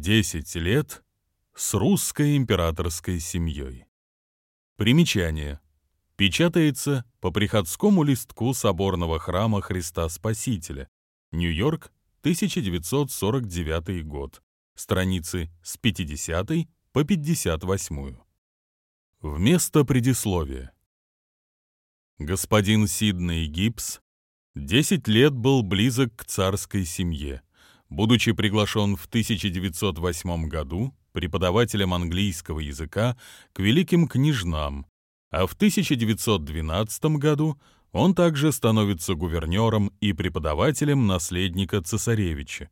Десять лет с русской императорской семьей. Примечание. Печатается по приходскому листку соборного храма Христа Спасителя. Нью-Йорк, 1949 год. Страницы с 50 по 58. Вместо предисловия. Господин Сидней Гибс 10 лет был близок к царской семье. Будучи приглашен в 1908 году преподавателем английского языка к великим княжнам, а в 1912 году он также становится гувернером и преподавателем наследника цесаревича.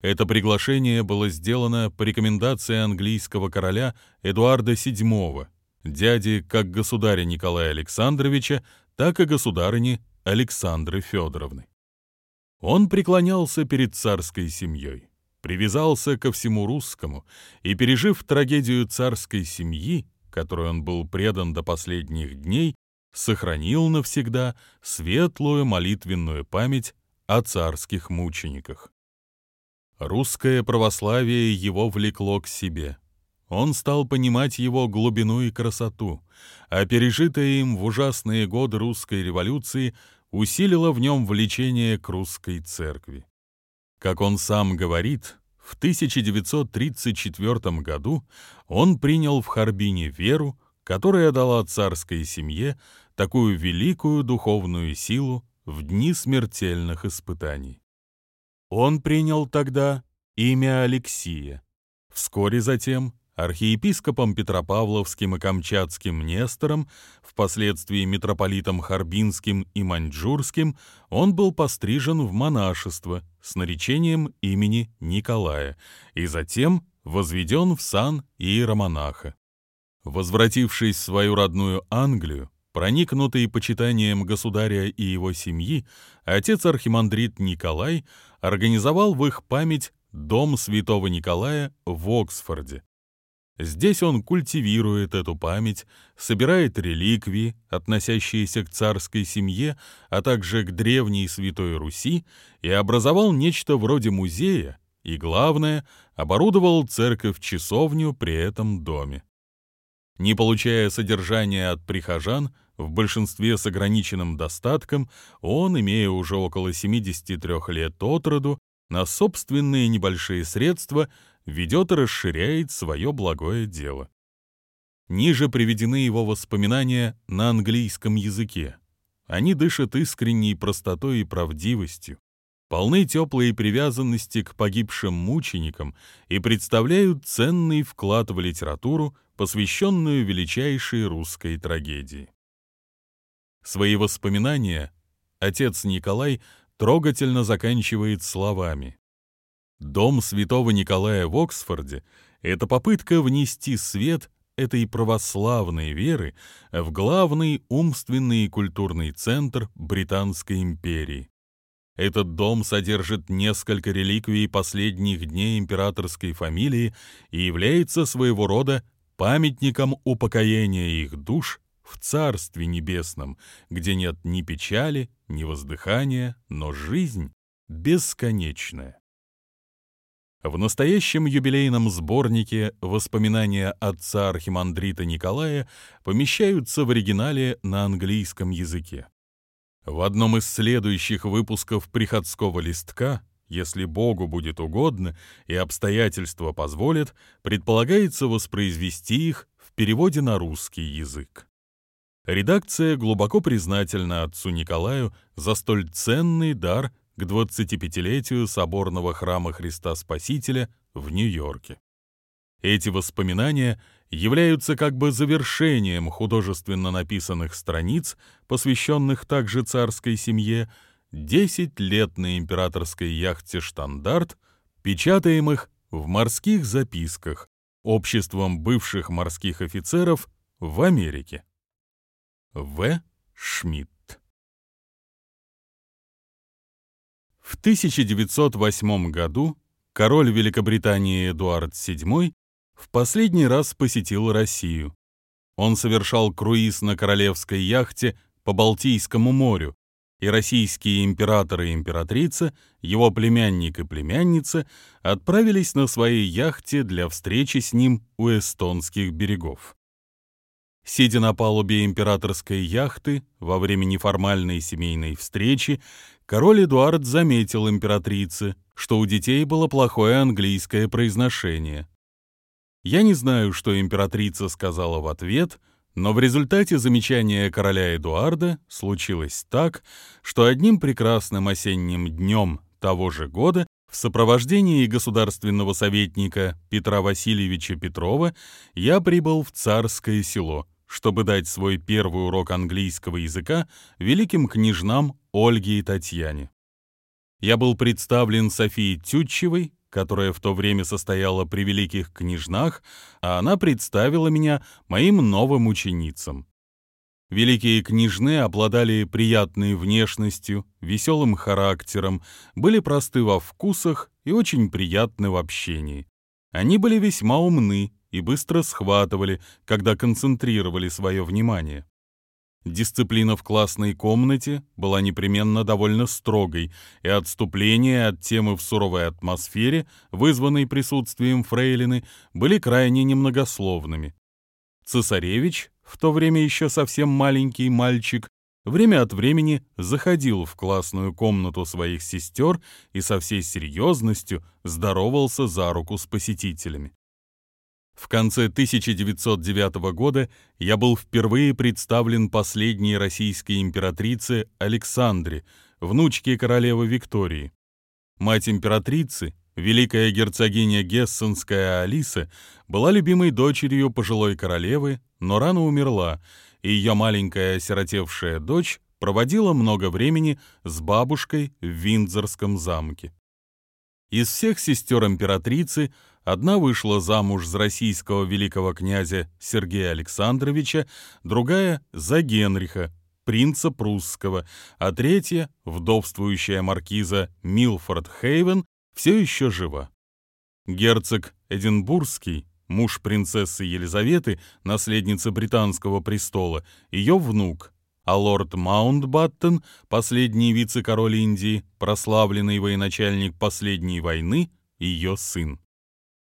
Это приглашение было сделано по рекомендации английского короля Эдуарда VII, дяди как государя Николая Александровича, так и государыни Александры Федоровны. Он преклонялся перед царской семьей, привязался ко всему русскому и, пережив трагедию царской семьи, которой он был предан до последних дней, сохранил навсегда светлую молитвенную память о царских мучениках. Русское православие его влекло к себе. Он стал понимать его глубину и красоту, а пережитое им в ужасные годы русской революции усилило в нем влечение к русской церкви. Как он сам говорит, в 1934 году он принял в Харбине веру, которая дала царской семье такую великую духовную силу в дни смертельных испытаний. Он принял тогда имя Алексия. Вскоре затем архиепископом Петропавловским и Камчатским Нестором, впоследствии митрополитом Харбинским и Маньчжурским, он был пострижен в монашество с наречением имени Николая и затем возведен в сан иеромонаха. Возвратившись в свою родную Англию, проникнутый почитанием государя и его семьи, отец-архимандрит Николай организовал в их память дом святого Николая в Оксфорде. Здесь он культивирует эту память, собирает реликвии, относящиеся к царской семье, а также к древней Святой Руси, и образовал нечто вроде музея, и, главное, оборудовал церковь-часовню при этом доме. Не получая содержания от прихожан, в большинстве с ограниченным достатком, он, имея уже около 73 лет от роду, на собственные небольшие средства ведет и расширяет свое благое дело. Ниже приведены его воспоминания на английском языке. Они дышат искренней простотой и правдивостью, полны теплой привязанности к погибшим мученикам и представляют ценный вклад в литературу, посвященную величайшей русской трагедии. Свои воспоминания отец Николай трогательно заканчивает словами Дом святого Николая в Оксфорде — это попытка внести свет этой православной веры в главный умственный и культурный центр Британской империи. Этот дом содержит несколько реликвий последних дней императорской фамилии и является своего рода памятником упокоения их душ в Царстве Небесном, где нет ни печали, ни воздыхания, но жизнь бесконечная. В настоящем юбилейном сборнике воспоминания отца архимандрита Николая помещаются в оригинале на английском языке. В одном из следующих выпусков приходского листка, если Богу будет угодно и обстоятельства позволят, предполагается воспроизвести их в переводе на русский язык. Редакция глубоко признательна отцу Николаю за столь ценный дар к 25-летию соборного храма Христа Спасителя в Нью-Йорке. Эти воспоминания являются как бы завершением художественно написанных страниц, посвященных также царской семье, 10 лет на императорской яхте «Штандарт», печатаемых в морских записках обществом бывших морских офицеров в Америке. В. Шмидт В 1908 году король Великобритании Эдуард VII в последний раз посетил Россию. Он совершал круиз на королевской яхте по Балтийскому морю и российские император и императрица, его племянник и племянница отправились на своей яхте для встречи с ним у эстонских берегов. Сидя на палубе императорской яхты во время неформальной семейной встречи, король Эдуард заметил императрице, что у детей было плохое английское произношение. Я не знаю, что императрица сказала в ответ — но в результате замечания короля Эдуарда случилось так, что одним прекрасным осенним днем того же года в сопровождении государственного советника Петра Васильевича Петрова я прибыл в Царское село, чтобы дать свой первый урок английского языка великим княжнам Ольге и Татьяне. Я был представлен Софией Тютчевой, которая в то время состояла при великих княжнах, а она представила меня моим новым ученицам. Великие княжны обладали приятной внешностью, веселым характером, были просты во вкусах и очень приятны в общении. Они были весьма умны и быстро схватывали, когда концентрировали свое внимание. Дисциплина в классной комнате была непременно довольно строгой, и отступления от темы в суровой атмосфере, вызванной присутствием фрейлины, были крайне немногословными. Цесаревич, в то время еще совсем маленький мальчик, время от времени заходил в классную комнату своих сестер и со всей серьезностью здоровался за руку с посетителями. В конце 1909 года я был впервые представлен последней российской императрице Александре, внучке королевы Виктории. Мать императрицы, великая герцогиня Гессенская Алиса, была любимой дочерью пожилой королевы, но рано умерла, и ее маленькая осиротевшая дочь проводила много времени с бабушкой в Виндзорском замке. Из всех сестер императрицы Одна вышла замуж за российского великого князя Сергея Александровича, другая — за Генриха, принца прусского, а третья, вдовствующая маркиза Милфорд Хейвен, все еще жива. Герцог Эдинбургский, муж принцессы Елизаветы, наследницы британского престола, ее внук, а лорд Маунтбаттен, последний вице-король Индии, прославленный военачальник последней войны, ее сын.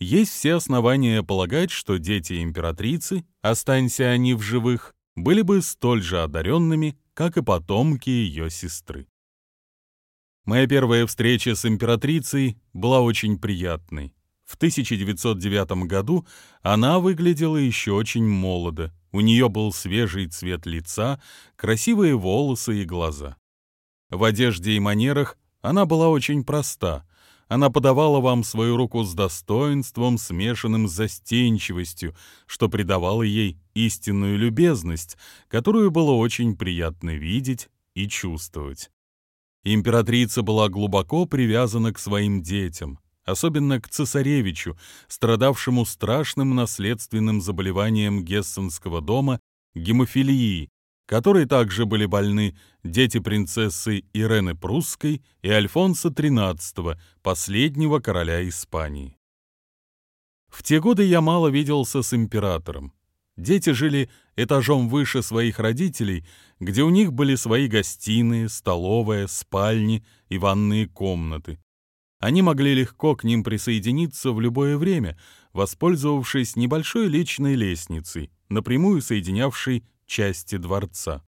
Есть все основания полагать, что дети императрицы, останься они в живых, были бы столь же одаренными, как и потомки ее сестры. Моя первая встреча с императрицей была очень приятной. В 1909 году она выглядела еще очень молодо, у нее был свежий цвет лица, красивые волосы и глаза. В одежде и манерах она была очень проста, она подавала вам свою руку с достоинством, смешанным с застенчивостью, что придавало ей истинную любезность, которую было очень приятно видеть и чувствовать. Императрица была глубоко привязана к своим детям, особенно к цесаревичу, страдавшему страшным наследственным заболеванием Гессенского дома гемофилией, которой также были больны дети принцессы Ирены Прусской и Альфонса XIII, последнего короля Испании. В те годы я мало виделся с императором. Дети жили этажом выше своих родителей, где у них были свои гостиные, столовая, спальни и ванные комнаты. Они могли легко к ним присоединиться в любое время, воспользовавшись небольшой личной лестницей, напрямую соединявшей части дворца.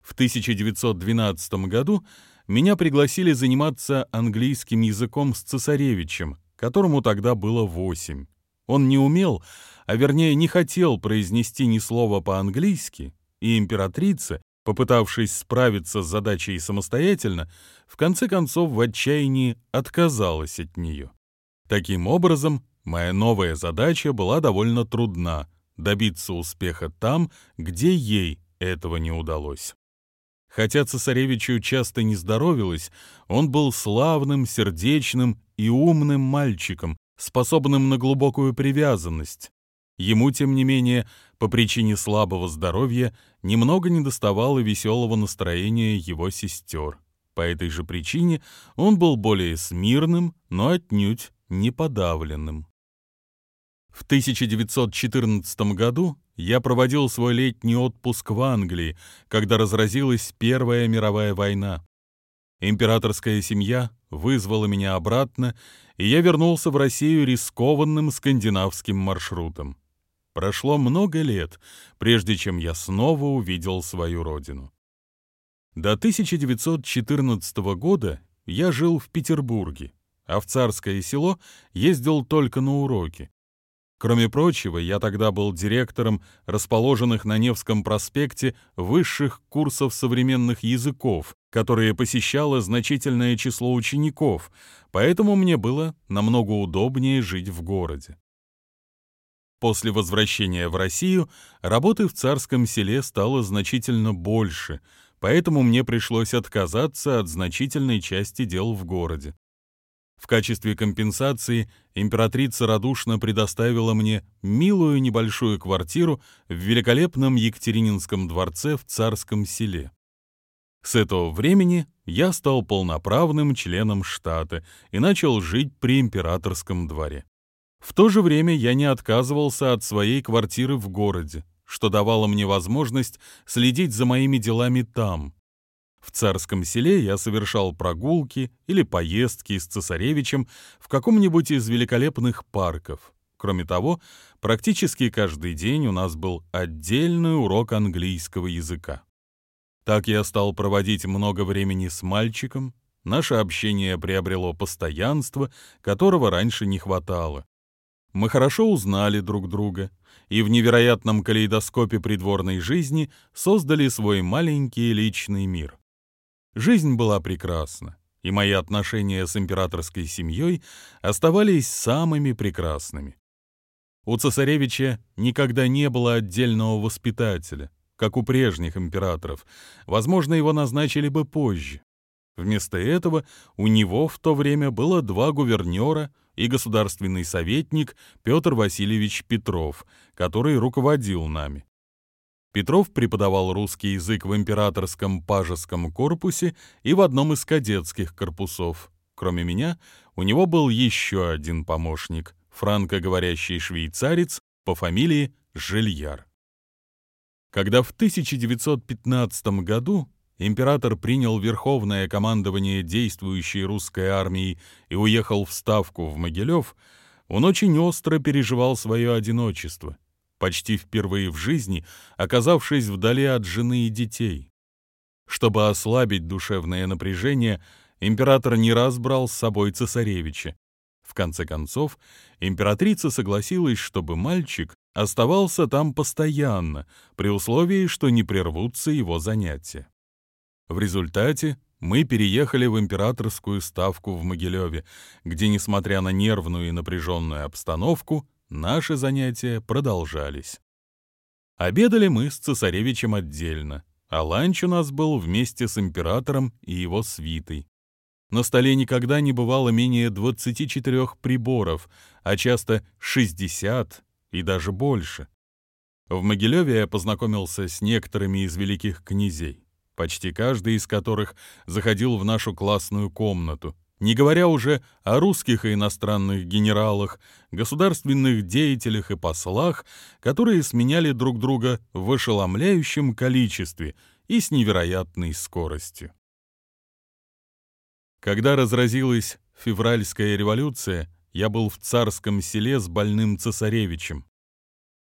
В 1912 году меня пригласили заниматься английским языком с цесаревичем, которому тогда было восемь. Он не умел, а вернее не хотел произнести ни слова по-английски, и императрица, попытавшись справиться с задачей самостоятельно, в конце концов в отчаянии отказалась от нее. Таким образом, моя новая задача была довольно трудна, добиться успеха там, где ей этого не удалось. Хотя цесаревичу часто не здоровилось, он был славным, сердечным и умным мальчиком, способным на глубокую привязанность. Ему, тем не менее, по причине слабого здоровья немного недоставало веселого настроения его сестер. По этой же причине он был более смирным, но отнюдь не подавленным. В 1914 году я проводил свой летний отпуск в Англии, когда разразилась Первая мировая война. Императорская семья вызвала меня обратно, и я вернулся в Россию рискованным скандинавским маршрутом. Прошло много лет, прежде чем я снова увидел свою родину. До 1914 года я жил в Петербурге, а в Царское село ездил только на уроки. Кроме прочего, я тогда был директором расположенных на Невском проспекте высших курсов современных языков, которые посещало значительное число учеников, поэтому мне было намного удобнее жить в городе. После возвращения в Россию работы в царском селе стало значительно больше, поэтому мне пришлось отказаться от значительной части дел в городе. В качестве компенсации императрица радушно предоставила мне милую небольшую квартиру в великолепном Екатерининском дворце в Царском селе. С этого времени я стал полноправным членом штата и начал жить при императорском дворе. В то же время я не отказывался от своей квартиры в городе, что давало мне возможность следить за моими делами там, в царском селе я совершал прогулки или поездки с цесаревичем в каком-нибудь из великолепных парков. Кроме того, практически каждый день у нас был отдельный урок английского языка. Так я стал проводить много времени с мальчиком, наше общение приобрело постоянство, которого раньше не хватало. Мы хорошо узнали друг друга и в невероятном калейдоскопе придворной жизни создали свой маленький личный мир. Жизнь была прекрасна, и мои отношения с императорской семьей оставались самыми прекрасными. У цесаревича никогда не было отдельного воспитателя, как у прежних императоров. Возможно, его назначили бы позже. Вместо этого у него в то время было два гувернера и государственный советник Петр Васильевич Петров, который руководил нами. Петров преподавал русский язык в императорском пажеском корпусе и в одном из кадетских корпусов. Кроме меня, у него был еще один помощник, франкоговорящий швейцарец по фамилии Жильяр. Когда в 1915 году император принял верховное командование действующей русской армии и уехал в Ставку в Могилев, он очень остро переживал свое одиночество – почти впервые в жизни оказавшись вдали от жены и детей. Чтобы ослабить душевное напряжение, император не раз брал с собой цесаревича. В конце концов, императрица согласилась, чтобы мальчик оставался там постоянно, при условии, что не прервутся его занятия. В результате мы переехали в императорскую ставку в Могилеве, где, несмотря на нервную и напряженную обстановку, Наши занятия продолжались. Обедали мы с цесаревичем отдельно, а ланч у нас был вместе с императором и его свитой. На столе никогда не бывало менее 24 приборов, а часто 60 и даже больше. В Могилеве я познакомился с некоторыми из великих князей, почти каждый из которых заходил в нашу классную комнату, не говоря уже о русских и иностранных генералах, государственных деятелях и послах, которые сменяли друг друга в ошеломляющем количестве и с невероятной скоростью. Когда разразилась февральская революция, я был в царском селе с больным цесаревичем.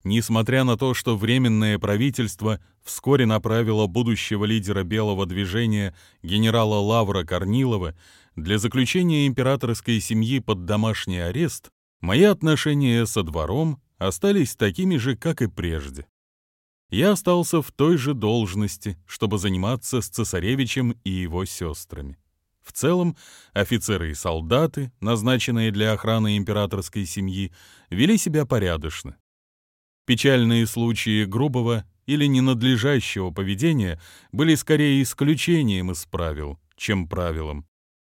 Несмотря на то, что Временное правительство вскоре направило будущего лидера белого движения генерала Лавра Корнилова для заключения императорской семьи под домашний арест, мои отношения со двором остались такими же, как и прежде. Я остался в той же должности, чтобы заниматься с цесаревичем и его сестрами. В целом, офицеры и солдаты, назначенные для охраны императорской семьи, вели себя порядочно. Печальные случаи грубого или ненадлежащего поведения были скорее исключением из правил, чем правилом.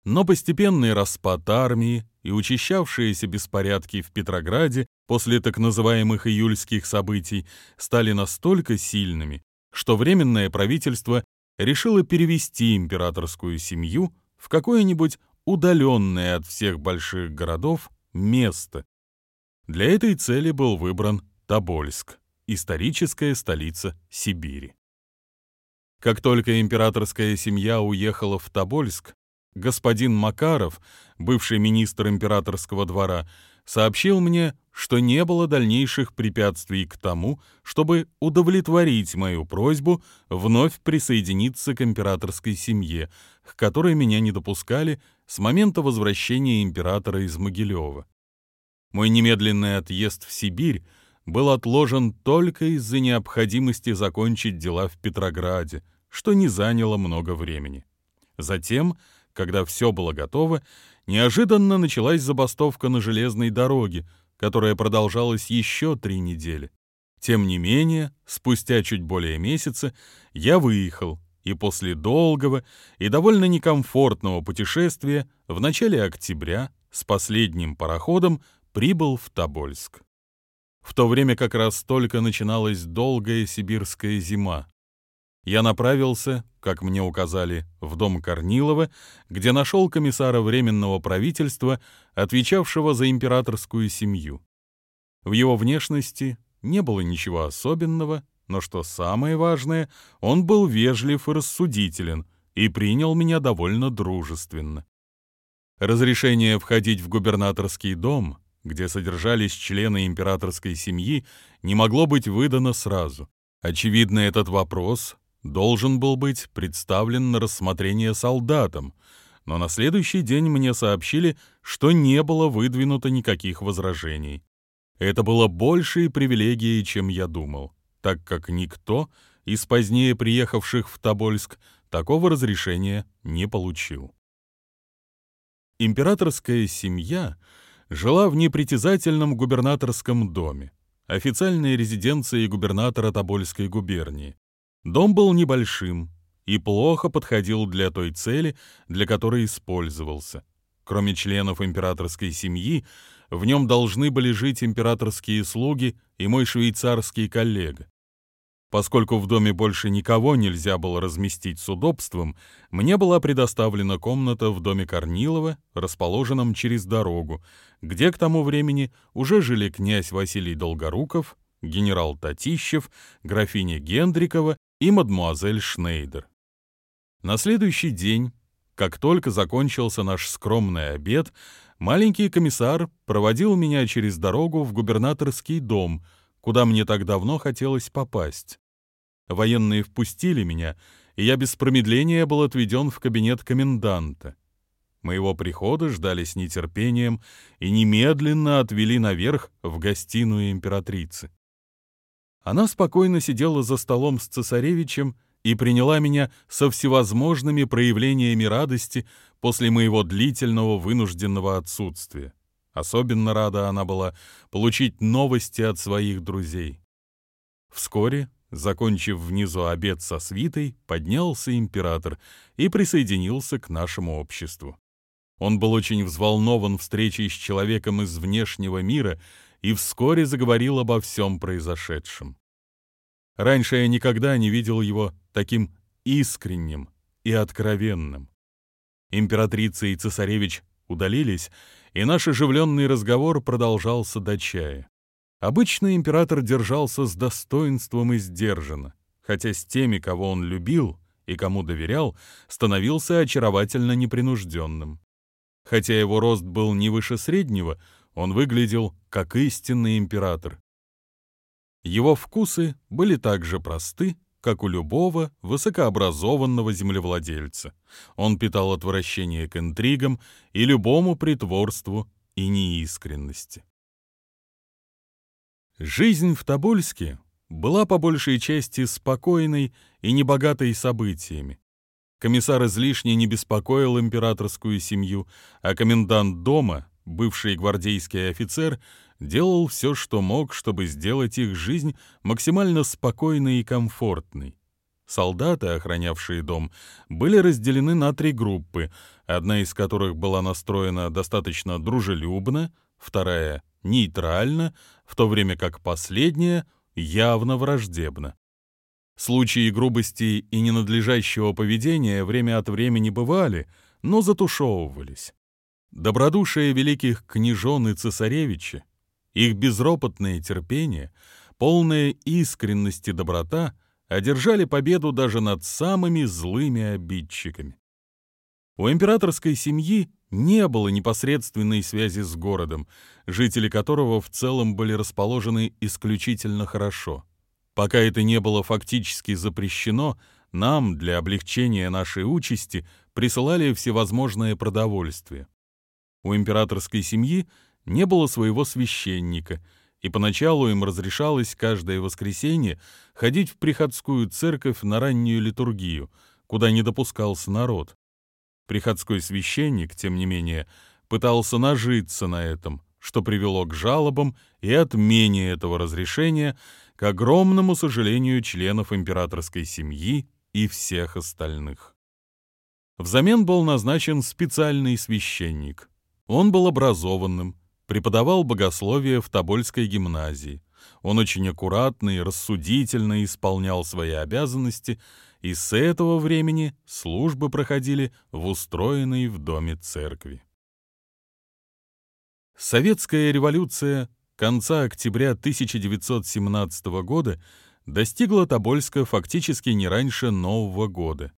Но постепенный распад армии и учащавшиеся беспорядки в Петрограде после так называемых июльских событий стали настолько сильными, что Временное правительство решило перевести императорскую семью в какое-нибудь удаленное от всех больших городов место. Для этой цели был выбран Тобольск, историческая столица Сибири. Как только императорская семья уехала в Тобольск, господин Макаров, бывший министр императорского двора, сообщил мне, что не было дальнейших препятствий к тому, чтобы удовлетворить мою просьбу вновь присоединиться к императорской семье, к которой меня не допускали с момента возвращения императора из Могилева. Мой немедленный отъезд в Сибирь был отложен только из-за необходимости закончить дела в Петрограде, что не заняло много времени. Затем, когда все было готово, неожиданно началась забастовка на железной дороге, которая продолжалась еще три недели. Тем не менее, спустя чуть более месяца я выехал, и после долгого и довольно некомфортного путешествия в начале октября с последним пароходом прибыл в Тобольск. В то время как раз только начиналась долгая сибирская зима я направился, как мне указали, в дом Корнилова, где нашел комиссара Временного правительства, отвечавшего за императорскую семью. В его внешности не было ничего особенного, но что самое важное, он был вежлив и рассудителен и принял меня довольно дружественно. Разрешение входить в губернаторский дом, где содержались члены императорской семьи, не могло быть выдано сразу. Очевидно, этот вопрос должен был быть представлен на рассмотрение солдатам, но на следующий день мне сообщили, что не было выдвинуто никаких возражений. Это было большей привилегией, чем я думал, так как никто из позднее приехавших в Тобольск такого разрешения не получил. Императорская семья жила в непритязательном губернаторском доме, официальной резиденции губернатора Тобольской губернии. Дом был небольшим и плохо подходил для той цели, для которой использовался. Кроме членов императорской семьи, в нем должны были жить императорские слуги и мой швейцарский коллега. Поскольку в доме больше никого нельзя было разместить с удобством, мне была предоставлена комната в доме Корнилова, расположенном через дорогу, где к тому времени уже жили князь Василий Долгоруков, генерал Татищев, графиня Гендрикова и мадмуазель Шнейдер. На следующий день, как только закончился наш скромный обед, маленький комиссар проводил меня через дорогу в губернаторский дом, куда мне так давно хотелось попасть. Военные впустили меня, и я без промедления был отведен в кабинет коменданта. Моего прихода ждали с нетерпением и немедленно отвели наверх в гостиную императрицы. Она спокойно сидела за столом с цесаревичем и приняла меня со всевозможными проявлениями радости после моего длительного вынужденного отсутствия. Особенно рада она была получить новости от своих друзей. Вскоре, закончив внизу обед со свитой, поднялся император и присоединился к нашему обществу. Он был очень взволнован встречей с человеком из внешнего мира и вскоре заговорил обо всем произошедшем. Раньше я никогда не видел его таким искренним и откровенным. Императрица и цесаревич удалились, и наш оживленный разговор продолжался до чая. Обычно император держался с достоинством и сдержанно, хотя с теми, кого он любил и кому доверял, становился очаровательно непринужденным. Хотя его рост был не выше среднего, он выглядел как истинный император. Его вкусы были так же просты, как у любого высокообразованного землевладельца. Он питал отвращение к интригам и любому притворству и неискренности. Жизнь в Тобольске была по большей части спокойной и небогатой событиями. Комиссар излишне не беспокоил императорскую семью, а комендант дома, бывший гвардейский офицер, делал все, что мог, чтобы сделать их жизнь максимально спокойной и комфортной. Солдаты, охранявшие дом, были разделены на три группы, одна из которых была настроена достаточно дружелюбно, вторая — нейтрально, в то время как последняя — явно враждебно. Случаи грубости и ненадлежащего поведения время от времени бывали, но затушевывались. Добродушие великих княжон и цесаревича Их безропотное терпение, полная искренность и доброта одержали победу даже над самыми злыми обидчиками. У императорской семьи не было непосредственной связи с городом, жители которого в целом были расположены исключительно хорошо. Пока это не было фактически запрещено, нам для облегчения нашей участи присылали всевозможное продовольствие. У императорской семьи не было своего священника, и поначалу им разрешалось каждое воскресенье ходить в приходскую церковь на раннюю литургию, куда не допускался народ. Приходской священник, тем не менее, пытался нажиться на этом, что привело к жалобам и отмене этого разрешения, к огромному сожалению членов императорской семьи и всех остальных. Взамен был назначен специальный священник. Он был образованным, преподавал богословие в Тобольской гимназии. Он очень аккуратно и рассудительно исполнял свои обязанности – и с этого времени службы проходили в устроенной в доме церкви. Советская революция конца октября 1917 года достигла Тобольска фактически не раньше Нового года.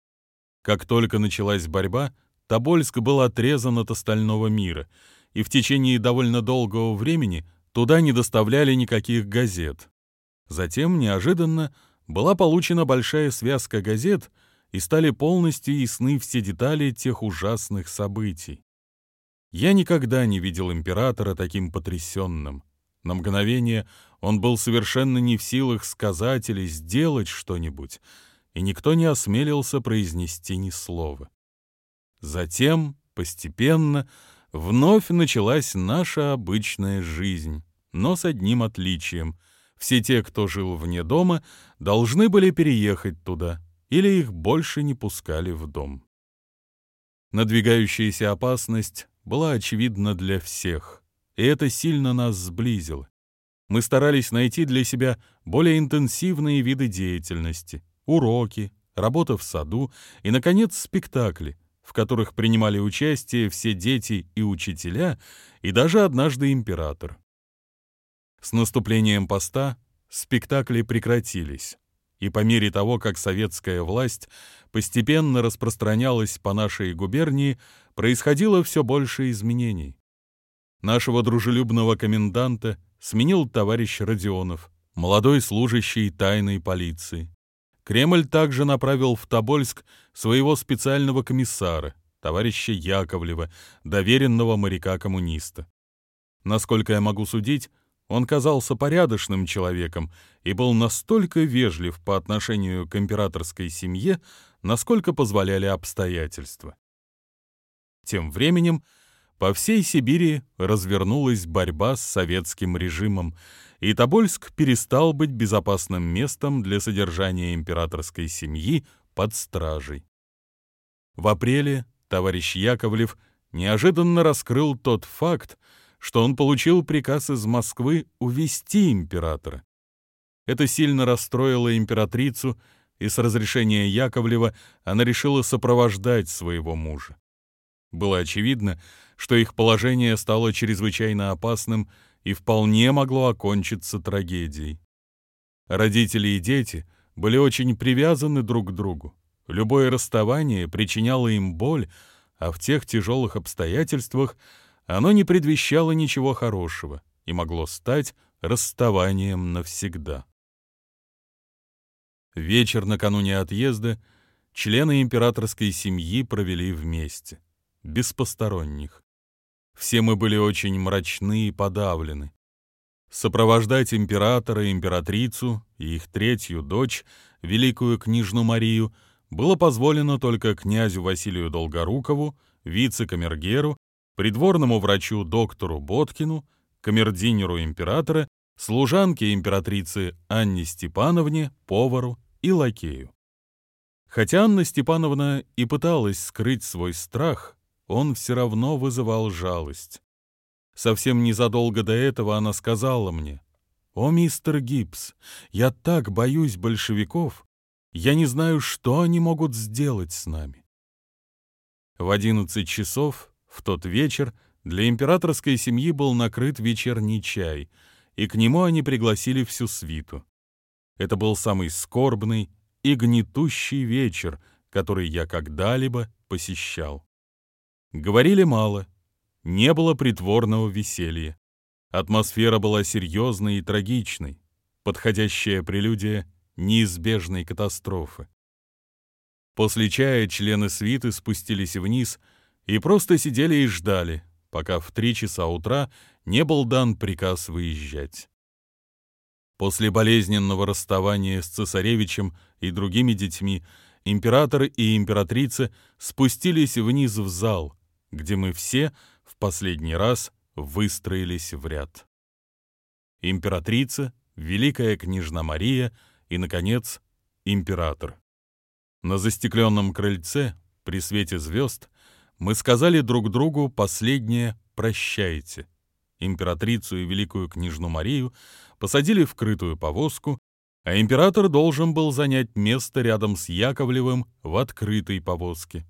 Как только началась борьба, Тобольск был отрезан от остального мира, и в течение довольно долгого времени туда не доставляли никаких газет. Затем, неожиданно, была получена большая связка газет, и стали полностью ясны все детали тех ужасных событий. Я никогда не видел императора таким потрясенным. На мгновение он был совершенно не в силах сказать или сделать что-нибудь, и никто не осмелился произнести ни слова. Затем, постепенно, вновь началась наша обычная жизнь, но с одним отличием — все те, кто жил вне дома, должны были переехать туда, или их больше не пускали в дом. Надвигающаяся опасность была очевидна для всех, и это сильно нас сблизило. Мы старались найти для себя более интенсивные виды деятельности, уроки, работа в саду и, наконец, спектакли, в которых принимали участие все дети и учителя, и даже однажды император. С наступлением поста спектакли прекратились, и по мере того, как советская власть постепенно распространялась по нашей губернии, происходило все больше изменений. Нашего дружелюбного коменданта сменил товарищ Родионов, молодой служащий тайной полиции. Кремль также направил в Тобольск своего специального комиссара, товарища Яковлева, доверенного моряка-коммуниста. Насколько я могу судить, он казался порядочным человеком и был настолько вежлив по отношению к императорской семье, насколько позволяли обстоятельства. Тем временем по всей Сибири развернулась борьба с советским режимом, и Тобольск перестал быть безопасным местом для содержания императорской семьи под стражей. В апреле товарищ Яковлев неожиданно раскрыл тот факт, что он получил приказ из Москвы увести императора. Это сильно расстроило императрицу, и с разрешения Яковлева она решила сопровождать своего мужа. Было очевидно, что их положение стало чрезвычайно опасным и вполне могло окончиться трагедией. Родители и дети были очень привязаны друг к другу. Любое расставание причиняло им боль, а в тех тяжелых обстоятельствах оно не предвещало ничего хорошего и могло стать расставанием навсегда. Вечер накануне отъезда члены императорской семьи провели вместе, без посторонних. Все мы были очень мрачны и подавлены. Сопровождать императора и императрицу и их третью дочь, великую княжну Марию, было позволено только князю Василию Долгорукову, вице-камергеру придворному врачу доктору Боткину, камердинеру императора, служанке императрицы Анне Степановне, повару и лакею. Хотя Анна Степановна и пыталась скрыть свой страх, он все равно вызывал жалость. Совсем незадолго до этого она сказала мне, «О, мистер Гибс, я так боюсь большевиков, я не знаю, что они могут сделать с нами». В одиннадцать часов в тот вечер для императорской семьи был накрыт вечерний чай, и к нему они пригласили всю свиту. Это был самый скорбный и гнетущий вечер, который я когда-либо посещал. Говорили мало, не было притворного веселья. Атмосфера была серьезной и трагичной, подходящая прелюдия неизбежной катастрофы. После чая члены свиты спустились вниз и просто сидели и ждали, пока в три часа утра не был дан приказ выезжать. После болезненного расставания с цесаревичем и другими детьми император и императрица спустились вниз в зал, где мы все в последний раз выстроились в ряд. Императрица, великая княжна Мария и, наконец, император. На застекленном крыльце, при свете звезд, мы сказали друг другу последнее «прощайте». Императрицу и великую княжну Марию посадили в крытую повозку, а император должен был занять место рядом с Яковлевым в открытой повозке.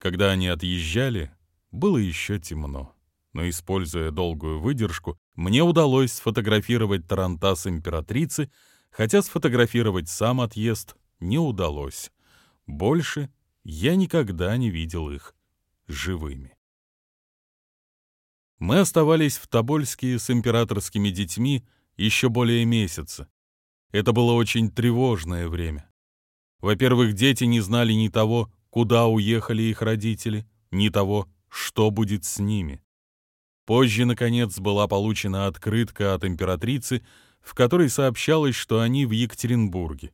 Когда они отъезжали, было еще темно, но, используя долгую выдержку, мне удалось сфотографировать тарантас императрицы, хотя сфотографировать сам отъезд не удалось. Больше я никогда не видел их живыми. Мы оставались в Тобольске с императорскими детьми еще более месяца. Это было очень тревожное время. Во-первых, дети не знали ни того, куда уехали их родители, ни того, что будет с ними. Позже, наконец, была получена открытка от императрицы, в которой сообщалось, что они в Екатеринбурге.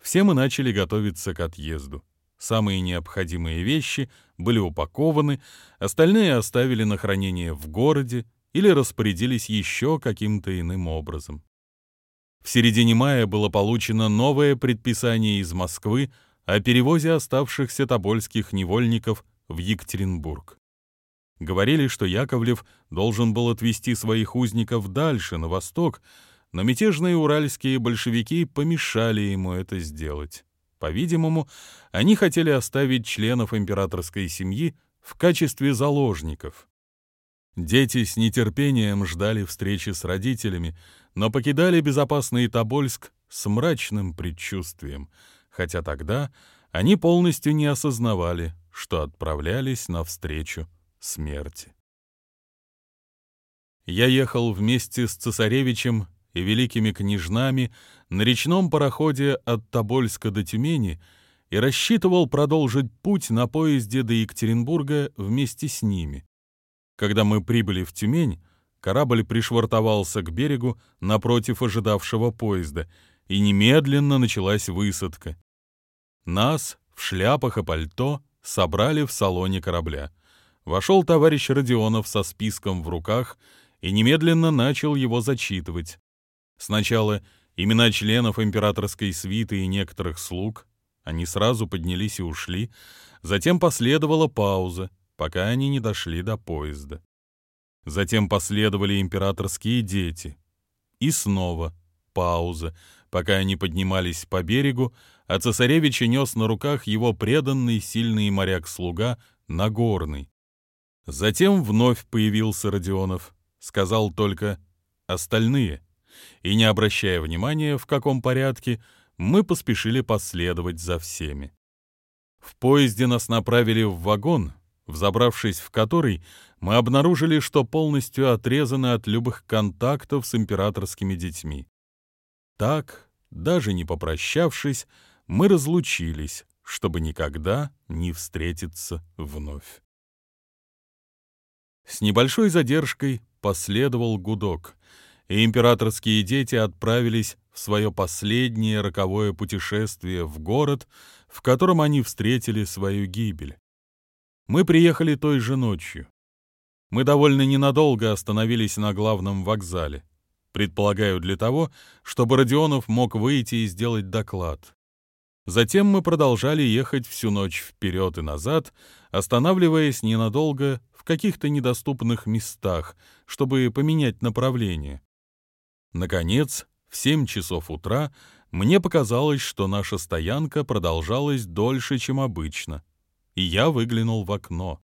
Все мы начали готовиться к отъезду. Самые необходимые вещи были упакованы, остальные оставили на хранение в городе или распорядились еще каким-то иным образом. В середине мая было получено новое предписание из Москвы о перевозе оставшихся тобольских невольников в Екатеринбург. Говорили, что Яковлев должен был отвезти своих узников дальше, на восток, но мятежные уральские большевики помешали ему это сделать. По-видимому, они хотели оставить членов императорской семьи в качестве заложников. Дети с нетерпением ждали встречи с родителями, но покидали безопасный Тобольск с мрачным предчувствием, хотя тогда они полностью не осознавали, что отправлялись навстречу смерти. Я ехал вместе с цесаревичем и великими княжнами на речном пароходе от Тобольска до Тюмени и рассчитывал продолжить путь на поезде до Екатеринбурга вместе с ними. Когда мы прибыли в Тюмень, корабль пришвартовался к берегу напротив ожидавшего поезда, и немедленно началась высадка. Нас в шляпах и пальто собрали в салоне корабля. Вошел товарищ Родионов со списком в руках и немедленно начал его зачитывать. Сначала имена членов императорской свиты и некоторых слуг, они сразу поднялись и ушли, затем последовала пауза, пока они не дошли до поезда. Затем последовали императорские дети. И снова пауза, пока они поднимались по берегу, а цесаревич нес на руках его преданный сильный моряк-слуга Нагорный. Затем вновь появился Родионов, сказал только «остальные» и, не обращая внимания, в каком порядке, мы поспешили последовать за всеми. В поезде нас направили в вагон, взобравшись в который, мы обнаружили, что полностью отрезаны от любых контактов с императорскими детьми. Так, даже не попрощавшись, мы разлучились, чтобы никогда не встретиться вновь. С небольшой задержкой последовал гудок и императорские дети отправились в свое последнее роковое путешествие в город, в котором они встретили свою гибель. Мы приехали той же ночью. Мы довольно ненадолго остановились на главном вокзале. Предполагаю, для того, чтобы Родионов мог выйти и сделать доклад. Затем мы продолжали ехать всю ночь вперед и назад, останавливаясь ненадолго в каких-то недоступных местах, чтобы поменять направление. Наконец, в 7 часов утра мне показалось, что наша стоянка продолжалась дольше, чем обычно, и я выглянул в окно.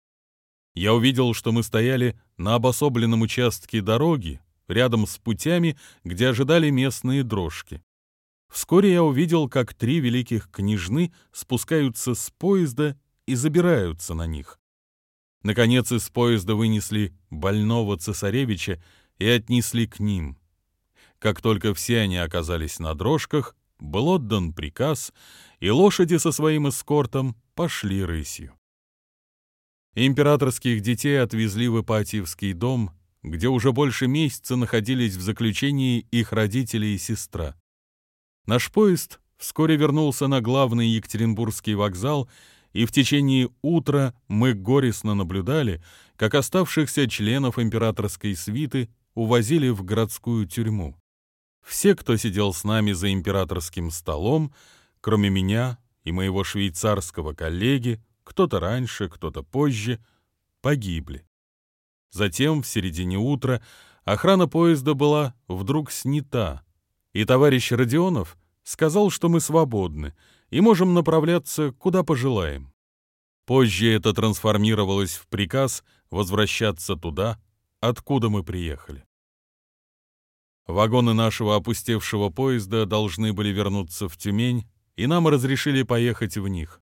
Я увидел, что мы стояли на обособленном участке дороги, рядом с путями, где ожидали местные дрожки. Вскоре я увидел, как три великих княжны спускаются с поезда и забираются на них. Наконец из поезда вынесли больного цесаревича и отнесли к ним. Как только все они оказались на дрожках, был отдан приказ, и лошади со своим эскортом пошли рысью. Императорских детей отвезли в Ипатьевский дом, где уже больше месяца находились в заключении их родители и сестра. Наш поезд вскоре вернулся на главный Екатеринбургский вокзал, и в течение утра мы горестно наблюдали, как оставшихся членов императорской свиты увозили в городскую тюрьму. Все, кто сидел с нами за императорским столом, кроме меня и моего швейцарского коллеги, кто-то раньше, кто-то позже, погибли. Затем, в середине утра, охрана поезда была вдруг снята, и товарищ Родионов сказал, что мы свободны и можем направляться, куда пожелаем. Позже это трансформировалось в приказ возвращаться туда, откуда мы приехали. Вагоны нашего опустевшего поезда должны были вернуться в Тюмень, и нам разрешили поехать в них.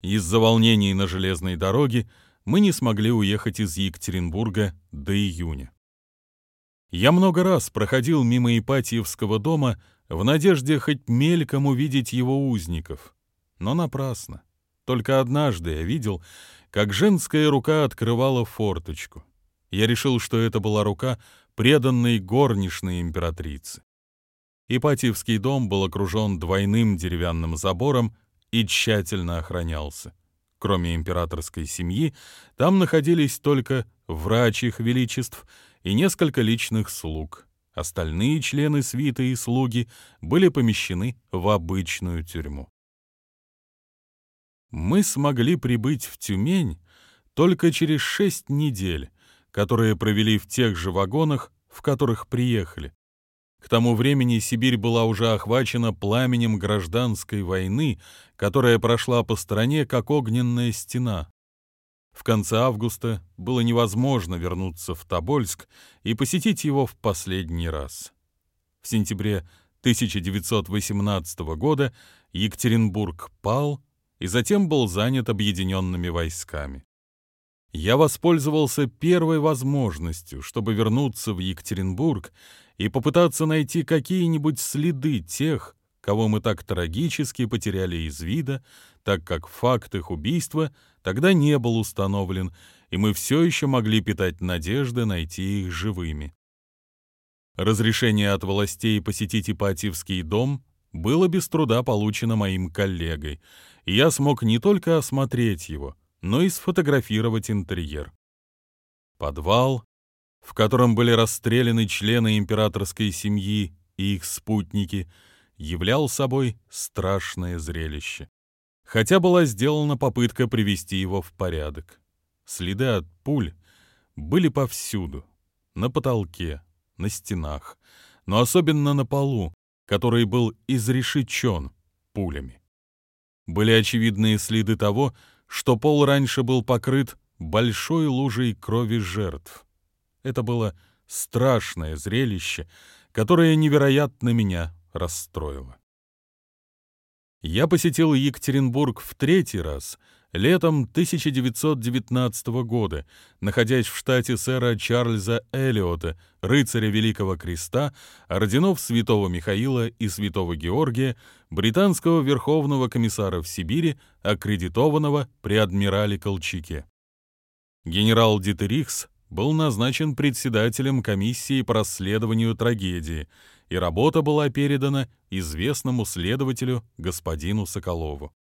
Из-за волнений на железной дороге мы не смогли уехать из Екатеринбурга до июня. Я много раз проходил мимо Ипатьевского дома в надежде хоть мельком увидеть его узников, но напрасно. Только однажды я видел, как женская рука открывала форточку. Я решил, что это была рука преданной горничной императрицы. Ипатьевский дом был окружен двойным деревянным забором и тщательно охранялся. Кроме императорской семьи, там находились только врач их величеств и несколько личных слуг. Остальные члены свиты и слуги были помещены в обычную тюрьму. Мы смогли прибыть в Тюмень только через шесть недель, которые провели в тех же вагонах, в которых приехали. К тому времени Сибирь была уже охвачена пламенем гражданской войны, которая прошла по стране как огненная стена. В конце августа было невозможно вернуться в Тобольск и посетить его в последний раз. В сентябре 1918 года Екатеринбург пал и затем был занят объединенными войсками. Я воспользовался первой возможностью, чтобы вернуться в Екатеринбург и попытаться найти какие-нибудь следы тех, кого мы так трагически потеряли из вида, так как факт их убийства тогда не был установлен, и мы все еще могли питать надежды найти их живыми. Разрешение от властей посетить Ипатьевский дом было без труда получено моим коллегой, и я смог не только осмотреть его, но и сфотографировать интерьер. Подвал, в котором были расстреляны члены императорской семьи и их спутники, являл собой страшное зрелище. Хотя была сделана попытка привести его в порядок. Следы от пуль были повсюду, на потолке, на стенах, но особенно на полу, который был изрешечен пулями. Были очевидные следы того, что пол раньше был покрыт большой лужей крови жертв. Это было страшное зрелище, которое невероятно меня расстроило. Я посетил Екатеринбург в третий раз, летом 1919 года, находясь в штате сэра Чарльза Эллиота, рыцаря Великого Креста, орденов Святого Михаила и Святого Георгия, британского верховного комиссара в Сибири, аккредитованного при адмирале Колчаке. Генерал Дитерихс был назначен председателем комиссии по расследованию трагедии, и работа была передана известному следователю господину Соколову.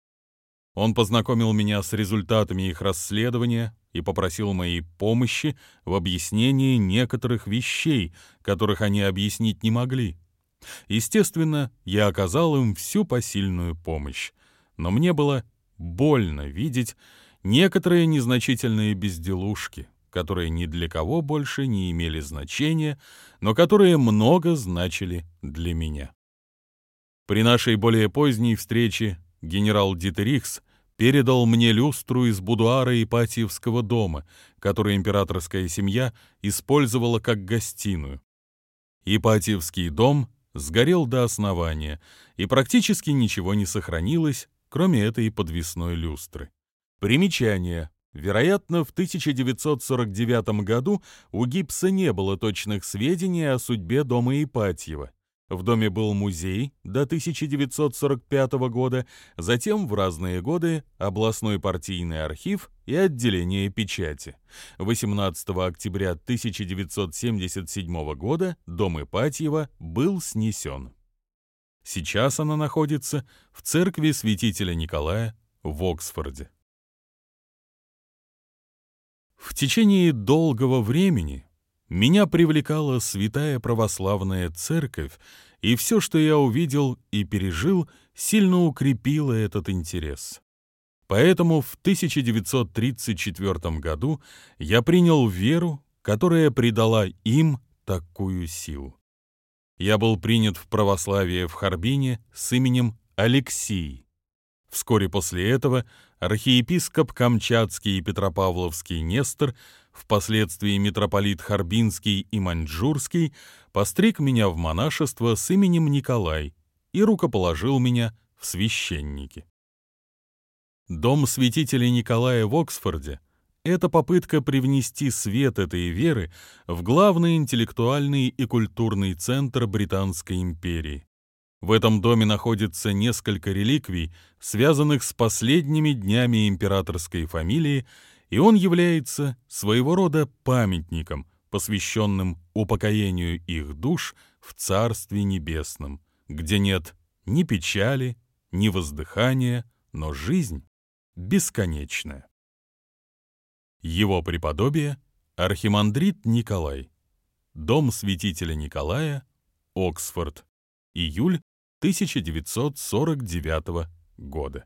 Он познакомил меня с результатами их расследования и попросил моей помощи в объяснении некоторых вещей, которых они объяснить не могли. Естественно, я оказал им всю посильную помощь, но мне было больно видеть некоторые незначительные безделушки, которые ни для кого больше не имели значения, но которые много значили для меня. При нашей более поздней встрече генерал Дитерихс передал мне люстру из будуара Ипатьевского дома, которую императорская семья использовала как гостиную. Ипатьевский дом сгорел до основания, и практически ничего не сохранилось, кроме этой подвесной люстры. Примечание. Вероятно, в 1949 году у Гипса не было точных сведений о судьбе дома Ипатьева. В доме был музей до 1945 года, затем в разные годы областной партийный архив и отделение печати. 18 октября 1977 года дом Ипатьева был снесен. Сейчас она находится в церкви святителя Николая в Оксфорде. В течение долгого времени меня привлекала святая православная церковь, и все, что я увидел и пережил, сильно укрепило этот интерес. Поэтому в 1934 году я принял веру, которая придала им такую силу. Я был принят в православие в Харбине с именем Алексий. Вскоре после этого архиепископ Камчатский и Петропавловский Нестор впоследствии митрополит Харбинский и Маньчжурский, постриг меня в монашество с именем Николай и рукоположил меня в священники. Дом святителя Николая в Оксфорде — это попытка привнести свет этой веры в главный интеллектуальный и культурный центр Британской империи. В этом доме находится несколько реликвий, связанных с последними днями императорской фамилии и он является своего рода памятником, посвященным упокоению их душ в Царстве Небесном, где нет ни печали, ни воздыхания, но жизнь бесконечная. Его преподобие — архимандрит Николай, дом святителя Николая, Оксфорд, июль 1949 года.